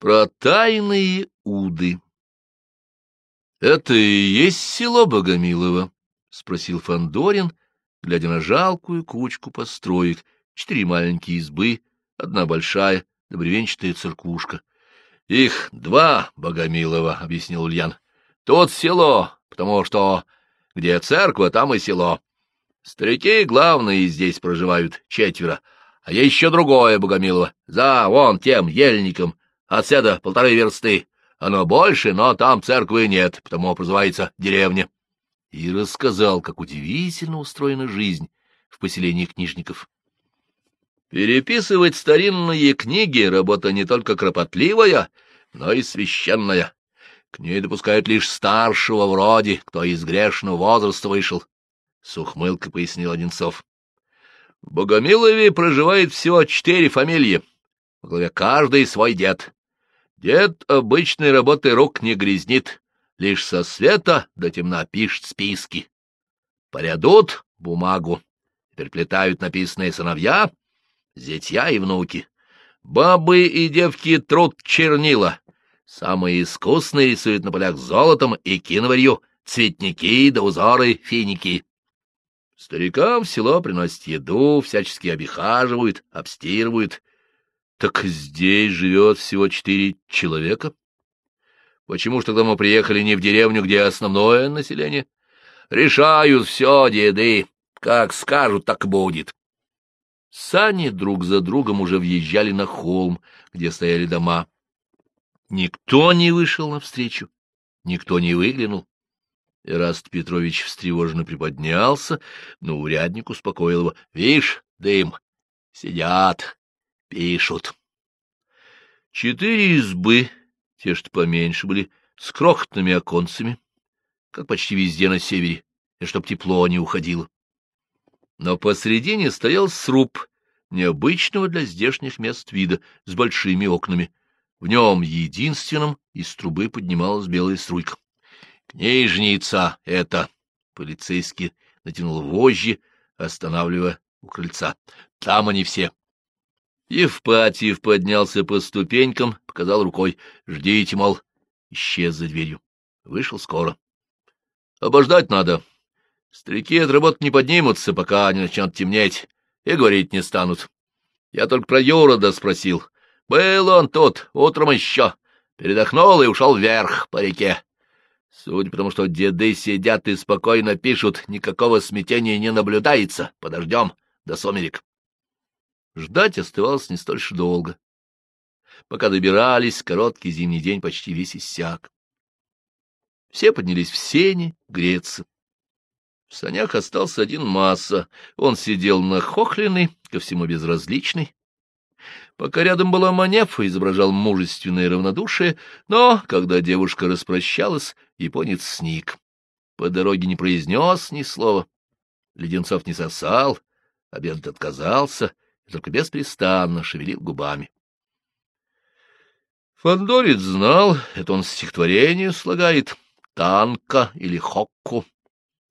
Про тайные уды. — Это и есть село Богомилово? — спросил Фандорин, глядя на жалкую кучку построек, четыре маленькие избы, одна большая, добревенчатая церквушка. — Их два, Богомилова, — объяснил Ульян. — Тут село, потому что где церковь, там и село. Старики главные здесь проживают, четверо, а есть еще другое Богомилово, за вон тем ельником, Отседа полторы версты. Оно больше, но там церкви нет, потому прозывается деревня. И рассказал, как удивительно устроена жизнь в поселении книжников. Переписывать старинные книги — работа не только кропотливая, но и священная. К ней допускают лишь старшего вроде, кто из грешного возраста вышел. С ухмылкой пояснил Одинцов. В Богомилове проживает всего четыре фамилии. В главе каждый свой дед. Дед обычной работы рук не грязнит, лишь со света до темна пишет списки. Порядут бумагу, переплетают написанные сыновья, зятья и внуки. Бабы и девки труд чернила, самые искусные рисуют на полях золотом и киноварью цветники да узоры финики. Старикам в село приносят еду, всячески обихаживают, обстирывают, так здесь живет всего четыре человека? Почему ж тогда мы приехали не в деревню, где основное население? Решают все, деды. Как скажут, так будет. Сани друг за другом уже въезжали на холм, где стояли дома. Никто не вышел навстречу, никто не выглянул. Эраст Петрович встревоженно приподнялся, но урядник успокоил его. — Вишь, дым, сидят, Пишут. Четыре избы, те, что поменьше, были с крохотными оконцами, как почти везде на севере, и чтоб тепло не уходило. Но посредине стоял сруб, необычного для здешних мест вида, с большими окнами. В нем единственном из трубы поднималась белая струйка. «Книжница это!» — полицейский натянул вожжи, останавливая у крыльца. «Там они все. Евпатьев поднялся по ступенькам, показал рукой. «Ждите, мол». Исчез за дверью. Вышел скоро. «Обождать надо. Старики от работы не поднимутся, пока не начнет темнеть, и говорить не станут. Я только про Юрода спросил. Был он тут, утром еще. Передохнул и ушел вверх по реке. Судя по тому, что деды сидят и спокойно пишут, никакого смятения не наблюдается. Подождем до сумерек. Ждать оставалось не столь долго. Пока добирались, короткий зимний день почти весь иссяк. Все поднялись в сени греться. В санях остался один масса. Он сидел нахохленный, ко всему безразличный. Пока рядом была Манефа, изображал мужественное равнодушие, но, когда девушка распрощалась, японец сник. По дороге не произнес ни слова. Леденцов не сосал, обед отказался, только беспрестанно шевелил губами. Фандорец знал, это он стихотворение слагает, танка или хокку.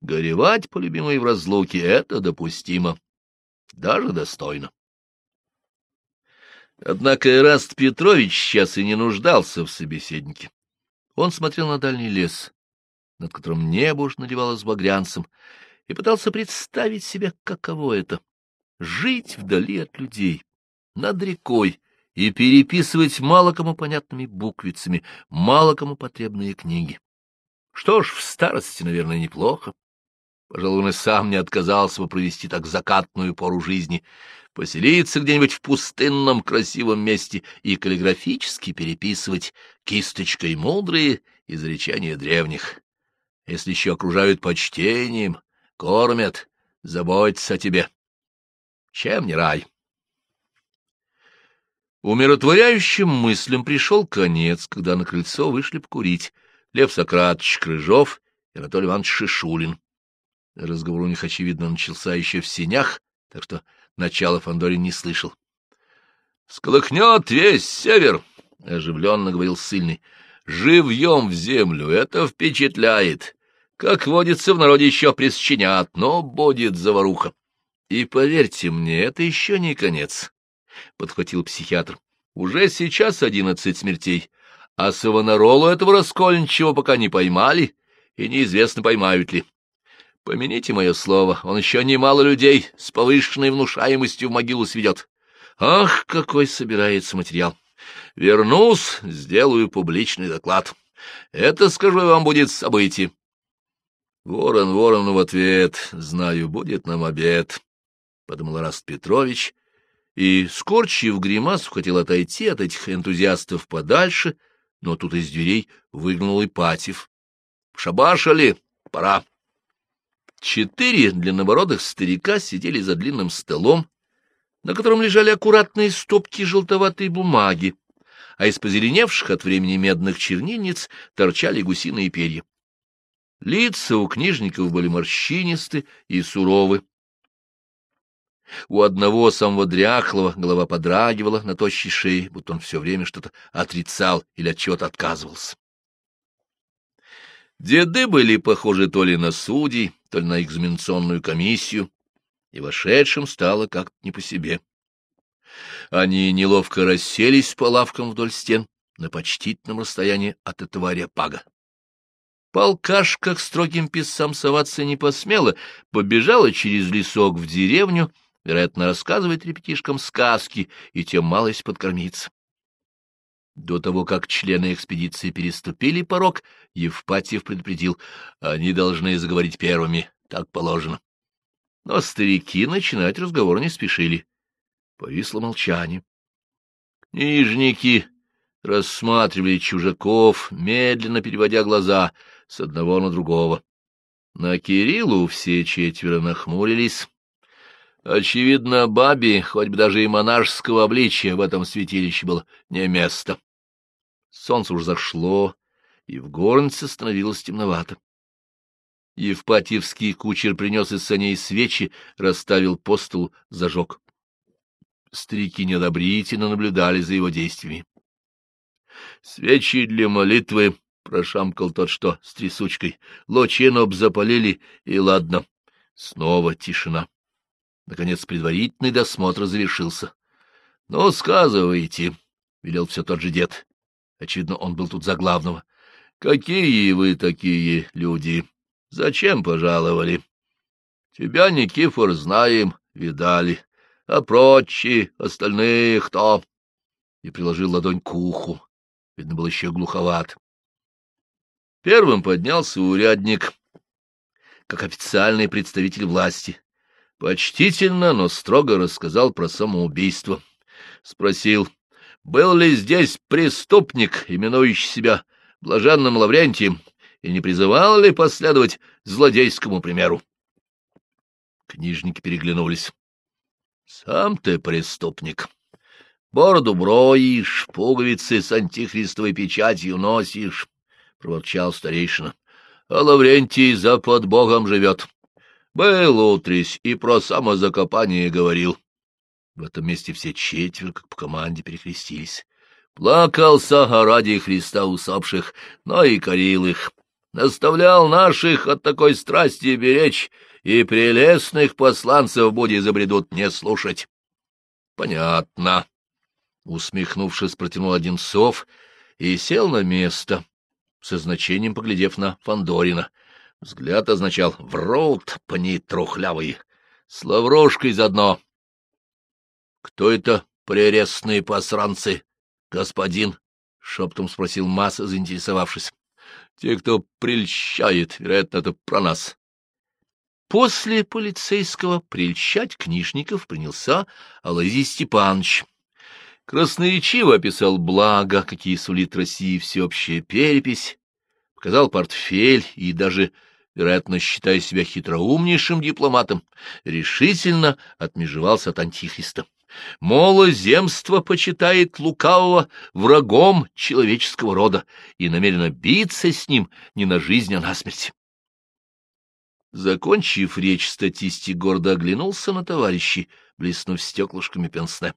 Горевать по любимой в разлуке — это допустимо, даже достойно. Однако Эраст Петрович сейчас и не нуждался в собеседнике. Он смотрел на дальний лес, над которым небо уж надевалось багрянцем, и пытался представить себе, каково это жить вдали от людей, над рекой, и переписывать мало кому понятными буквицами, мало кому потребные книги. Что ж, в старости, наверное, неплохо. Пожалуй, он и сам не отказался бы провести так закатную пору жизни, поселиться где-нибудь в пустынном красивом месте и каллиграфически переписывать кисточкой мудрые изречения древних. Если еще окружают почтением, кормят, заботятся о тебе. Чем не рай? Умиротворяющим мыслям пришел конец, когда на крыльцо вышли покурить Лев Сократович Крыжов и Анатолий Иванович Шишулин. Разговор у них, очевидно, начался еще в сенях, так что начало Фандорин не слышал. — Сколыхнет весь север, — оживленно говорил Сыльный. — Живьем в землю, это впечатляет. Как водится, в народе еще присчинят, но будет заваруха. И поверьте мне, это еще не конец, — подхватил психиатр. Уже сейчас одиннадцать смертей, а Савонаролу этого раскольничего пока не поймали, и неизвестно, поймают ли. Помяните мое слово, он еще немало людей с повышенной внушаемостью в могилу сведет. Ах, какой собирается материал! Вернусь, сделаю публичный доклад. Это, скажу вам, будет событие. Ворон ворону в ответ, знаю, будет нам обед, — подумал Раст Петрович, и, скорчив гримасу, хотел отойти от этих энтузиастов подальше, но тут из дверей выгнул Ипатьев. — Шабашали, пора. Четыре длиннобородых старика сидели за длинным столом, на котором лежали аккуратные стопки желтоватой бумаги, а из позеленевших от времени медных чернильниц торчали гусиные перья. Лица у книжников были морщинисты и суровы. У одного самого дряхлого голова подрагивала на тощей шее, будто он все время что-то отрицал или от чего-то отказывался. Деды были похожи то ли на судей, то ли на экзаменационную комиссию, и вошедшим стало как-то не по себе. Они неловко расселись по лавкам вдоль стен на почтительном расстоянии от этого ареопага. Полкаш, как строгим писцам соваться не посмела, побежала через лесок в деревню, вероятно, рассказывает ребятишкам сказки и тем малость подкормиться. До того, как члены экспедиции переступили порог, Евпатьев предупредил, они должны заговорить первыми, так положено. Но старики начинать разговор не спешили. Повисло молчание. Книжники рассматривали чужаков, медленно переводя глаза с одного на другого. На Кириллу все четверо нахмурились. Очевидно, бабе, хоть бы даже и монашеского обличия, в этом святилище было не место. Солнце уж зашло, и в горнице становилось темновато. Евпатьевский кучер принес из саней свечи, расставил по столу, зажег. Старики неодобрительно наблюдали за его действиями. — Свечи для молитвы, — прошамкал тот, что с трясучкой. — Лучину б запалили, и ладно. Снова тишина. Наконец предварительный досмотр завершился. — Ну, сказывайте, — велел все тот же дед. Очевидно, он был тут за главного. — Какие вы такие люди? Зачем пожаловали? — Тебя, Никифор, знаем, видали. А прочие, остальные кто? И приложил ладонь к уху. Видно, был еще глуховат. Первым поднялся урядник, как официальный представитель власти. Почтительно, но строго рассказал про самоубийство. Спросил, был ли здесь преступник, именующий себя блаженным Лаврентием, и не призывал ли последовать злодейскому примеру? Книжники переглянулись. — Сам ты преступник. Бороду броишь, пуговицы с антихристовой печатью носишь, — проворчал старейшина. — А Лаврентий за под Богом живет. Был утрись и про самозакопание говорил. В этом месте все четверо, как по команде, перекрестились. Плакался ради Христа усопших, но и корил их. Наставлял наших от такой страсти беречь, и прелестных посланцев будет забредут не слушать. — Понятно. Усмехнувшись, протянул один сов и сел на место, со значением поглядев на Фандорина. Взгляд означал «Врут, пни трухлявые! С лаврошкой заодно!» — Кто это пререстные посранцы, господин? — шептом спросил Масса, заинтересовавшись. — Те, кто прельщает, вероятно, это про нас. После полицейского прельщать книжников принялся Алазий Степанович. Красноречиво описал благо, какие сулит России всеобщая перепись, показал портфель и даже вероятно, считая себя хитроумнейшим дипломатом, решительно отмежевался от антихриста. Моло земство почитает лукавого врагом человеческого рода и намерено биться с ним не на жизнь, а на смерть. Закончив речь, статистик гордо оглянулся на товарищей, блеснув стеклышками пенсне.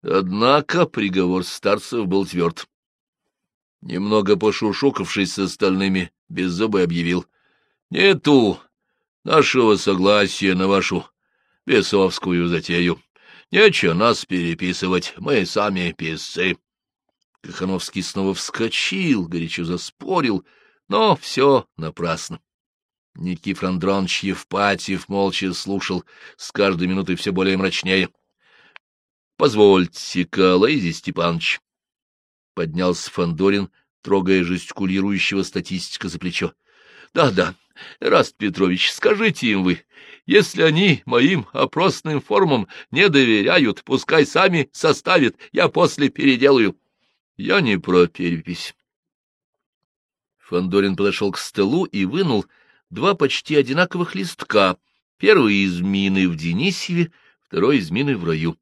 Однако приговор старцев был тверд. Немного пошушукавшись с остальными, Беззубый объявил. — Нету нашего согласия на вашу бесовскую затею. Нечего нас переписывать, мы сами писцы. Кахановский снова вскочил, горячо заспорил, но все напрасно. Никифор Андронович Евпатьев молча слушал, с каждой минутой все более мрачнее. — Позвольте-ка, Лаизий Степанович, — поднялся Фандорин, трогая жестикулирующего статистика за плечо. Да, — Да-да, Раст Петрович, скажите им вы, если они моим опросным формам не доверяют, пускай сами составят, я после переделаю. Я не про перепись. Фандорин подошел к столу и вынул два почти одинаковых листка. Первый из мины в Денисьеве, второй из мины в раю.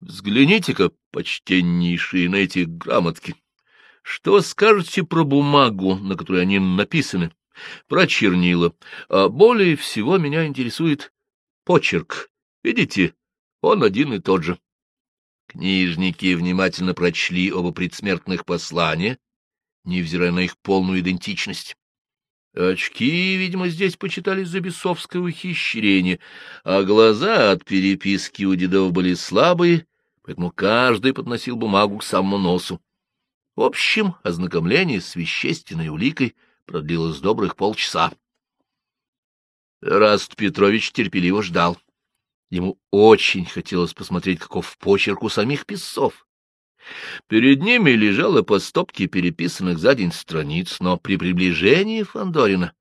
Взгляните-ка, почтеннейшие, на эти грамотки. Что скажете про бумагу, на которой они написаны? Про чернила, а более всего меня интересует почерк. Видите, он один и тот же. Книжники внимательно прочли оба предсмертных послания, невзирая на их полную идентичность. Очки, видимо, здесь почитались за бесовское ухищрение, а глаза от переписки у дедов были слабые, поэтому каждый подносил бумагу к самому носу. В общем, ознакомление с вещественной уликой — продлилось добрых полчаса. Раст Петрович терпеливо ждал. Ему очень хотелось посмотреть, каков почерк у самих писцов. Перед ними лежало по стопке переписанных за день страниц, но при приближении Фандорина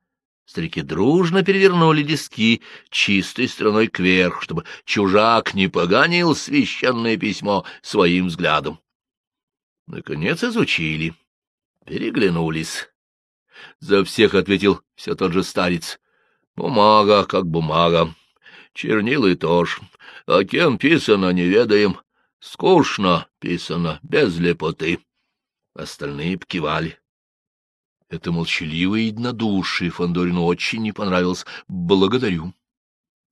старики дружно перевернули диски чистой стороной кверх, чтобы чужак не поганил священное письмо своим взглядом. Наконец изучили, переглянулись. За всех ответил все тот же старец. Бумага как бумага. Чернилы тоже. А кем писано, не ведаем. Скучно писано, без лепоты. Остальные покивали. Это молчаливое единодушие Фандорину очень не понравилось. Благодарю.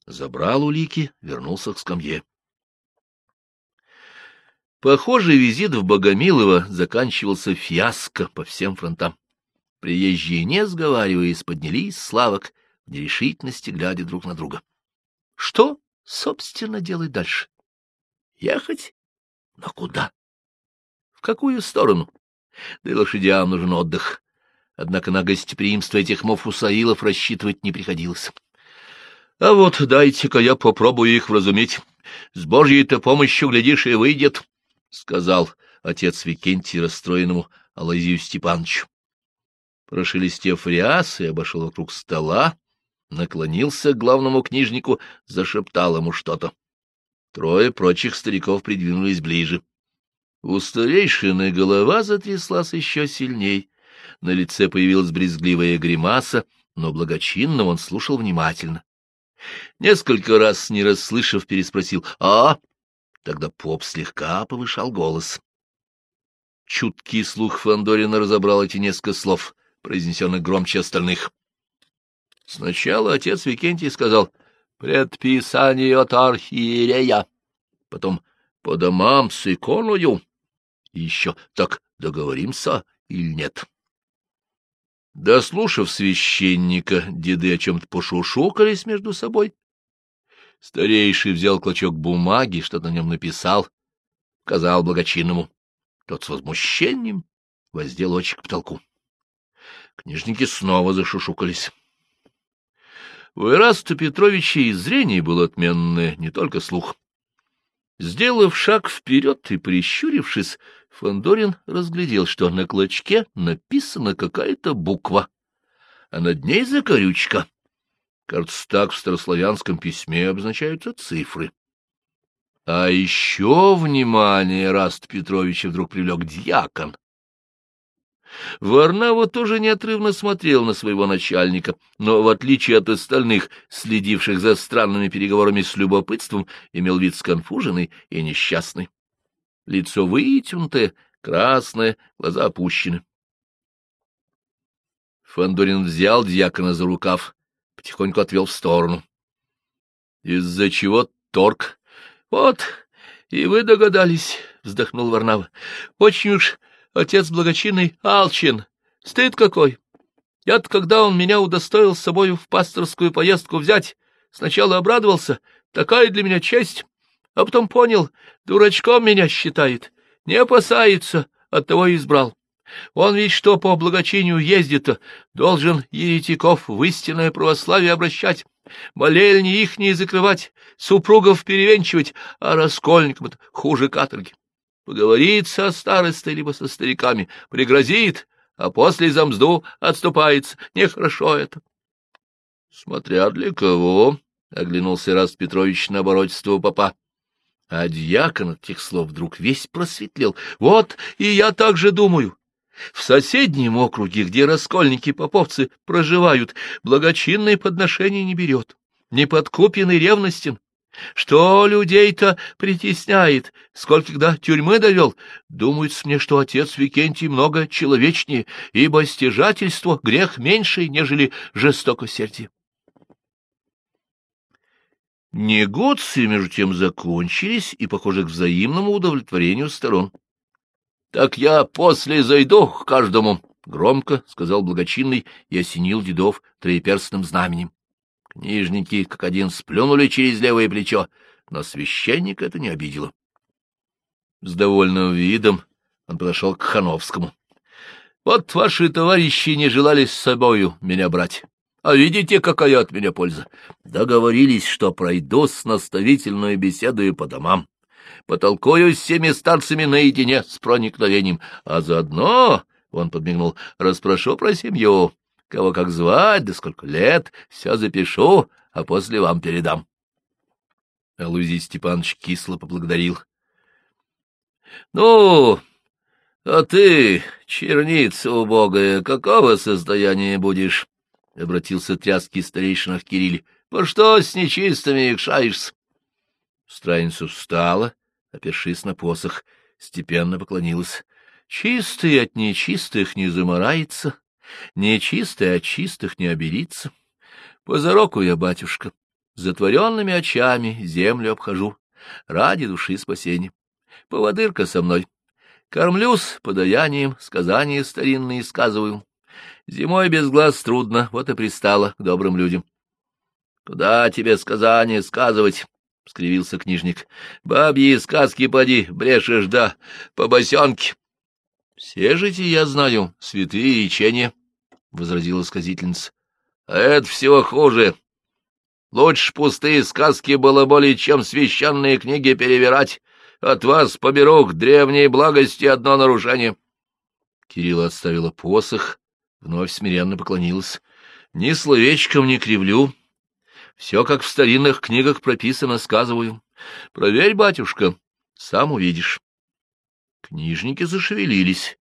Забрал улики, вернулся к скамье. Похожий визит в Богомилово заканчивался фиаско по всем фронтам. Приезжие, не сговариваясь, поднялись с лавок, в нерешительности глядя друг на друга. Что, собственно, делать дальше? Ехать? Но куда? В какую сторону? Да и лошадям нужен отдых. Однако на гостеприимство этих мофусаилов рассчитывать не приходилось. А вот дайте-ка я попробую их вразумить. С Божьей-то помощью, глядишь, и выйдет, — сказал отец Викентий расстроенному Алазию Степановичу. Прошелестев рясы, обошел вокруг стола, наклонился к главному книжнику, зашептал ему что-то. Трое прочих стариков придвинулись ближе. У старейшины голова затряслась еще сильней. На лице появилась брезгливая гримаса, но благочинно он слушал внимательно. Несколько раз, не расслышав, переспросил «А?». Тогда поп слегка повышал голос. Чуткий слух Фандорина разобрал эти несколько слов произнесенных громче остальных. Сначала отец Викентий сказал «Предписание от архиерея», потом «По домам с иконою», и еще «Так договоримся или нет?» Дослушав священника, деды о чем-то пошушукались между собой. Старейший взял клочок бумаги, что-то на нем написал, сказал благочинному. Тот с возмущением воздел очи к потолку. Книжники снова зашушукались. У Ираста Петровича и зрение было отменное, не только слух. Сделав шаг вперед и прищурившись, Фандорин разглядел, что на клочке написана какая-то буква, а над ней закорючка. Кажется, так в старославянском письме обозначаются цифры. А еще внимание Раст Петровича вдруг привлек дьякон. Варнава тоже неотрывно смотрел на своего начальника, но, в отличие от остальных, следивших за странными переговорами с любопытством, имел вид сконфуженный и несчастный. Лицо вытянутое, красное, глаза опущены. Фандорин взял дьякона за рукав, потихоньку отвел в сторону. — Из-за чего торг? — Вот, и вы догадались, — вздохнул Варнава. — Очень уж Отец благочинный алчен. Стыд какой! Я-то, когда он меня удостоил с собой в пасторскую поездку взять, сначала обрадовался. Такая для меня честь. а потом понял, дурачком меня считает, не опасается, оттого избрал. Он ведь что по благочинию ездит-то, должен еретиков в истинное православие обращать, молельни ихние закрывать, супругов перевенчивать, а раскольникам хуже каторги. Поговорит со старостой либо со стариками, пригрозит, а после за мзду отступается. Нехорошо это. — Смотря для кого, — оглянулся Раст Петрович на оборотство папа. А дьякон от тех слов вдруг весь просветлел. — Вот и я так же думаю. В соседнем округе, где раскольники-поповцы проживают, благочинное подношение не берет, не подкупен и ревностен. Что людей-то притесняет, сколько когда тюрьмы довел? Думается мне, что отец Викентий много человечнее, ибо стяжательство — грех меньший, нежели жестокосердие. Негодцы, между тем, закончились и, похоже, к взаимному удовлетворению сторон. — Так я после зайду к каждому, — громко сказал благочинный и осенил дедов троеперстным знаменем. Книжники, как один, сплюнули через левое плечо, но священник это не обидело. С довольным видом он подошел к Хановскому. — Вот ваши товарищи не желали с собою меня брать. А видите, какая от меня польза? Договорились, что пройду с наставительной беседой по домам потолкую с всеми старцами наедине с проникновением, а заодно, — он подмигнул, — расспрошу про семью, кого как звать, да сколько лет, все запишу, а после вам передам. Алузий Степанович кисло поблагодарил. — Ну, а ты, черница убогая, какого состояния будешь? — обратился тряский старейшина к Кирилле. — По что с нечистыми икшаешься? Страница встала, опершись на посох, степенно поклонилась. Чистый от нечистых не заморается, нечистый от чистых не оберится. По зароку я, батюшка, затворенными очами землю обхожу, ради души спасения. Поводырка со мной. Кормлюсь подаянием, сказания старинные сказываю. Зимой без глаз трудно, вот и пристала к добрым людям. Куда тебе сказания сказывать? — скривился книжник. — Бабьи сказки поди, брешешь, да, по босенке. — Все эти, я знаю, святые речения, — возразила сказительница. — это всего хуже. Лучше пустые сказки было более, чем священные книги перевирать. От вас поберу к древней благости одно нарушение. Кирилл отставила посох, вновь смиренно поклонилась. — Ни словечком не кривлю, все, как в старинных книгах прописано, сказываю. Проверь, батюшка, сам увидишь. Книжники зашевелились.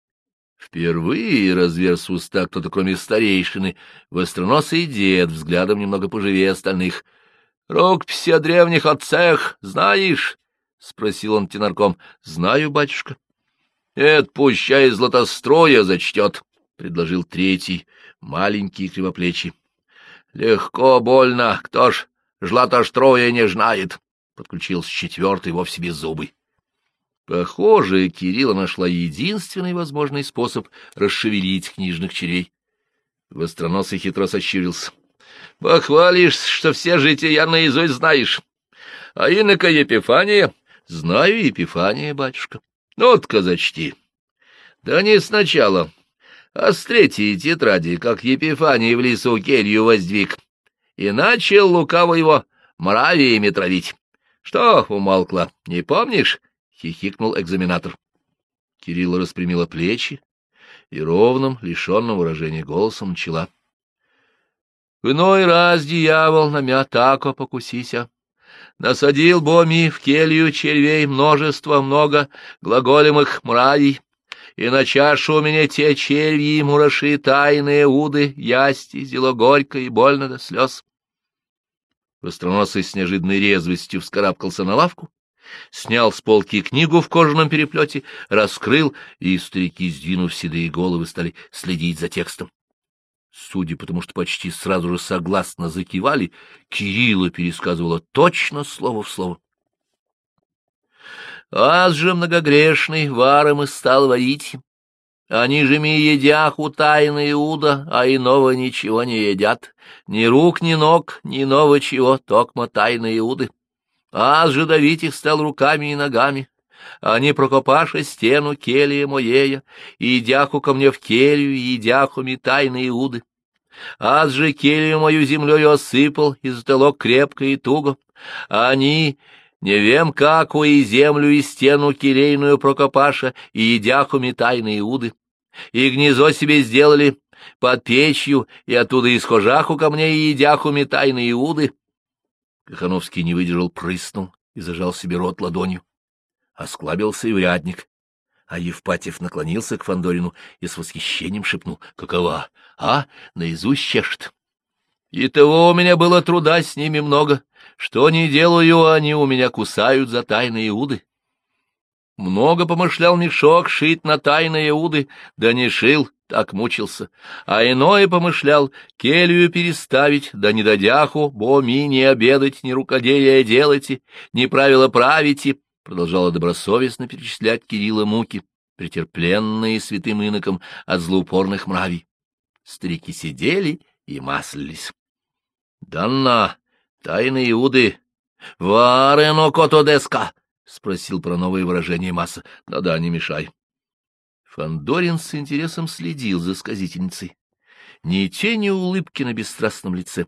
Впервые разверз уста кто-то, кроме старейшины, востроносый дед, взглядом немного поживее остальных. — Рукописи о древних отцах знаешь? — спросил он тенарком. — Знаю, батюшка. — Это пущай златостроя зачтет, — предложил третий, маленький кривоплечий. Легко, больно, кто ж жлатоштроя не знает, — подключился четвертый вовсе без зубы. Похоже, Кирилла нашла единственный возможный способ расшевелить книжных черей. Востроносый хитро сощурился. — Похвалишь, что все жития наизусть знаешь. А инока Епифания? — Знаю Епифания, батюшка. — Ну-тка зачти. — Да не сначала, а с третьей тетради, как Епифаний в лесу келью воздвиг, и начал лукаво его мравиями травить. Что умолкла, не помнишь? — хихикнул экзаменатор. Кирилла распрямила плечи и ровным, лишенным выражения голосом начала. В иной раз дьявол на мя тако покусися. Насадил боми в келью червей множество много глаголемых мравий, и на чашу у меня те черви и мураши тайные уды, ясти, зело горько и больно до слез. Востроносый с неожиданной резвостью вскарабкался на лавку, снял с полки книгу в кожаном переплете, раскрыл, и старики, сдвинув седые головы, стали следить за текстом. Судя по тому, что почти сразу же согласно закивали, Кирилла пересказывала точно слово в слово. Аз же многогрешный варом и стал варить. Они же ми едях у тайны Иуда, а иного ничего не едят. Ни рук, ни ног, ни иного чего, токмо тайны Иуды. А же давить их стал руками и ногами. Они, прокопаша стену келья моея, и идяху ко мне в келью, и идяху ми тайны Иуды. Аз же келью мою землею осыпал, и затолок крепко и туго. Они, не вем каку, и землю, и стену келейную прокопаша, и едяху ми тайны Иуды. И гнездо себе сделали под печью, и оттуда исхожаху ко мне, и едяху ми тайны Иуды. Кахановский не выдержал, прыснул и зажал себе рот ладонью. Осклабился и урядник. А Евпатьев наклонился к Фандорину и с восхищением шепнул. — Какова? А? Наизусть чешет. И того у меня было труда с ними много. Что не делаю, они у меня кусают за тайные Иуды. Много помышлял мешок шить на тайные Иуды, да не шил, так мучился. А иное помышлял келью переставить, да не додяху, боми не обедать, ни рукоделия делайте, ни правила правите, продолжала добросовестно перечислять Кирилла муки, претерпленные святым иноком от злоупорных мравий. Старики сидели и маслились. — Данна, тайны Иуды, варено котодеска! — спросил про новые выражения масса. Да — Да-да, не мешай. Фандорин с интересом следил за сказительницей. Ни тени улыбки на бесстрастном лице,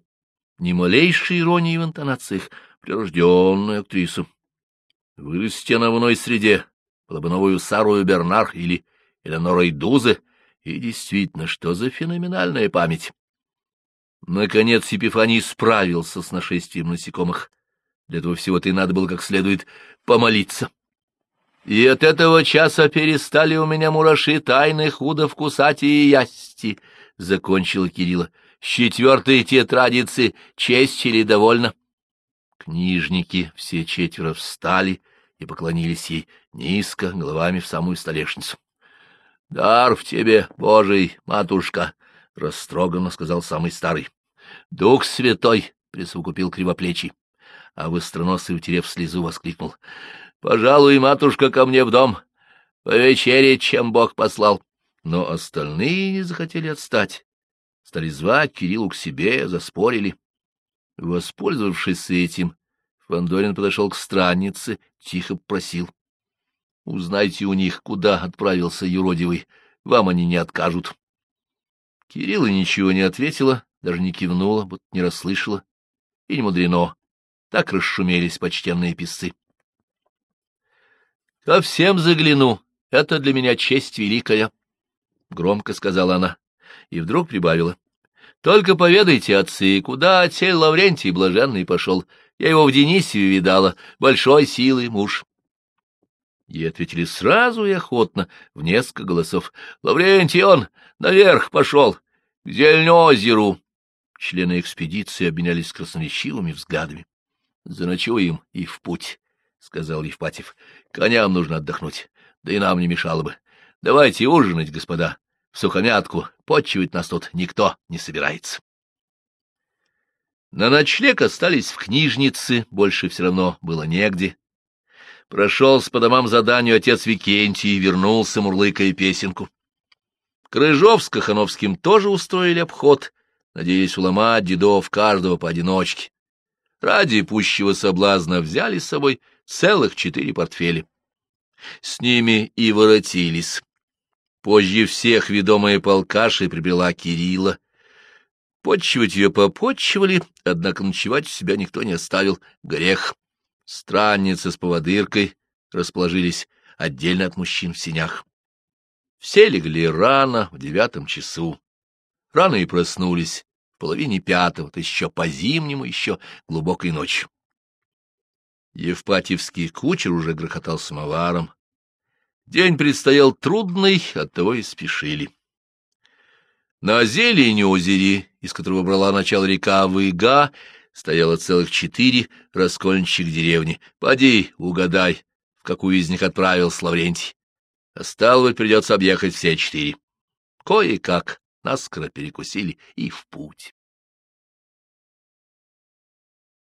ни малейшей иронии в интонациях, прирожденная актриса. Вырасти она в иной среде, была бы новую Сарою Бернар или Эленорой Дузе, и действительно, что за феноменальная память! Наконец Епифаний справился с нашествием насекомых. Для этого всего-то и надо было как следует помолиться. И от этого часа перестали у меня мураши тайных удов кусать и ясти, — закончила Кирилла. С четвертой тетрадицы честь или довольно? Книжники все четверо встали и поклонились ей низко, головами в самую столешницу. — Дар в тебе, Божий, матушка! — растроганно сказал самый старый. — Дух святой! — присовокупил кривоплечий. А востроносый, утерев слезу, воскликнул. Пожалуй, матушка, ко мне в дом. Повечерить, чем Бог послал. Но остальные не захотели отстать. Стали звать Кириллу к себе, заспорили. Воспользовавшись этим, Фандорин подошел к страннице, тихо просил. — Узнайте у них, куда отправился юродивый. Вам они не откажут. Кирилла ничего не ответила, даже не кивнула, будто не расслышала. И не мудрено. Так расшумелись почтенные писцы. — Ко всем загляну. Это для меня честь великая, — громко сказала она. И вдруг прибавила. — Только поведайте, отцы, куда отель Лаврентий блаженный пошел. Я его в Денисию видала, большой силы муж. Ей ответили сразу и охотно, в несколько голосов. — Лаврентий он наверх пошел, к Зельнозеру. Члены экспедиции обменялись красноречивыми взглядами. — Заночуем и в путь, — сказал Евпатьев. Коням нужно отдохнуть, да и нам не мешало бы. Давайте ужинать, господа, в сухомятку, подчивать нас тут никто не собирается. На ночлег остались в книжнице, больше все равно было негде. Прошелся по домам заданию отец Викентий и вернулся, мурлыкая песенку. Крыжов с Кахановским тоже устроили обход, надеясь уломать дедов каждого поодиночке. Ради пущего соблазна взяли с собой целых четыре портфеля. С ними и воротились. Позже всех ведомая полкашей прибрела Кирилла. Почивать ее попотчевали, однако ночевать у себя никто не оставил. Грех. Странницы с поводыркой расположились отдельно от мужчин в синях. Все легли рано, в девятом часу. Рано и проснулись, в половине пятого, то еще по-зимнему, еще глубокой ночью. Евпатьевский кучер уже грохотал самоваром. День предстоял трудный, оттого и спешили. На зелени озере, из которого брала начало река Выга, стояло целых четыре раскольничьих деревни. Поди, угадай, в какую из них отправился Лаврентий. Осталось придется объехать все четыре. Кое-как наскоро перекусили и в путь.